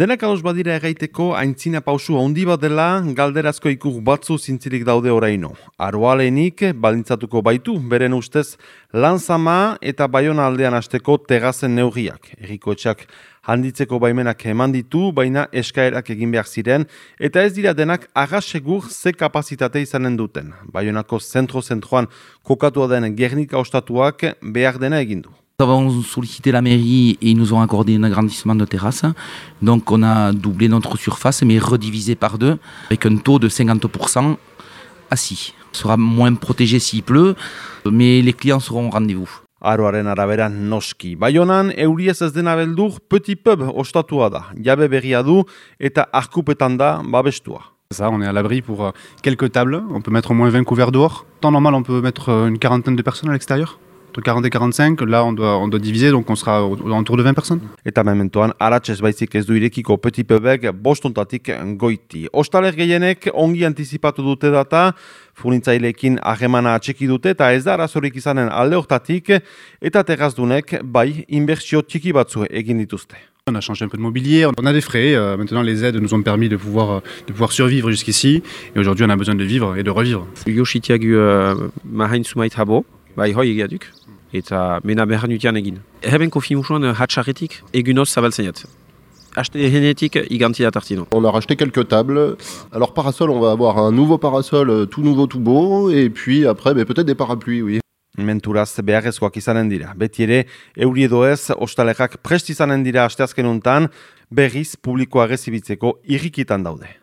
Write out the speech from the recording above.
Denak ados badira egaiteko aintzina pausu handi bat dela galderazko ikur batzu zintzilik daude oraino. Aroalenik balintzatuko baitu, beren ustez lanzama eta baiona aldean hasteko tegazen neurriak. Eriko etxak handitzeko baimenak eman ditu, baina eskaerak egin behar ziren, eta ez dira denak agasegur ze kapazitate izanen duten. Baionako zentro-zentroan kokatua den Gernika ostatuak behar dena egin du. Nous avons sollicité la mairie et ils nous ont accordé un agrandissement de terrasse. Donc on a doublé notre surface, mais redivisé par deux, avec un taux de 50% assis. On sera moins protégé s'il pleut, mais les clients seront au rendez-vous. Aroaren arabera noski. Baionan, euriez ez dena beldur, petit pub ostatua da. Jabe berria du eta arkupetan da babestua. Ça, on est à l'abri pour euh, quelques tables. On peut mettre au moins 20 couverts dehors. Temps normal, on peut mettre euh, une quarantaine de personnes à l'extérieur. Entre 40 et 45, là on doit, on doit diviser, donc on sera autour de 20 personnes. Eta mementoan, aratxez baizik ez du irekiko petit pubek bostontatik goiti. Ostaler gehienek ongi antizipatu dute data, furnitzaileekin harremana atxeki dute eta ez da arazorik izanen alde hortatik, eta terrazdunek bai inbertsio txiki batzu egin dituzte. On a changé un peu de mobilier, on a des frais. Euh, maintenant, les aides nous ont permis de pouvoir, euh, de pouvoir survivre jusqu'ici. Et aujourd'hui, on a besoin de vivre et de revivre. Yoshitiak uh, mahain sumait habo, bai hoi egiaduk, eta mena behar nutian egin. Heben kofimusuan hatxarretik egunoz zabaltzaiat. Achte genetik igantia tartino. On a racheté quelques tables. Alors parasol, on va avoir un nouveau parasol euh, tout nouveau, tout beau. Et puis après, peut-être des parapluies, oui. Menturaz beharrezkoak izanen dira. Beti ere, euri edo ez, ostalekak prest izanen dira asteazken untan, berriz publikoa rezibitzeko irrikitan daude.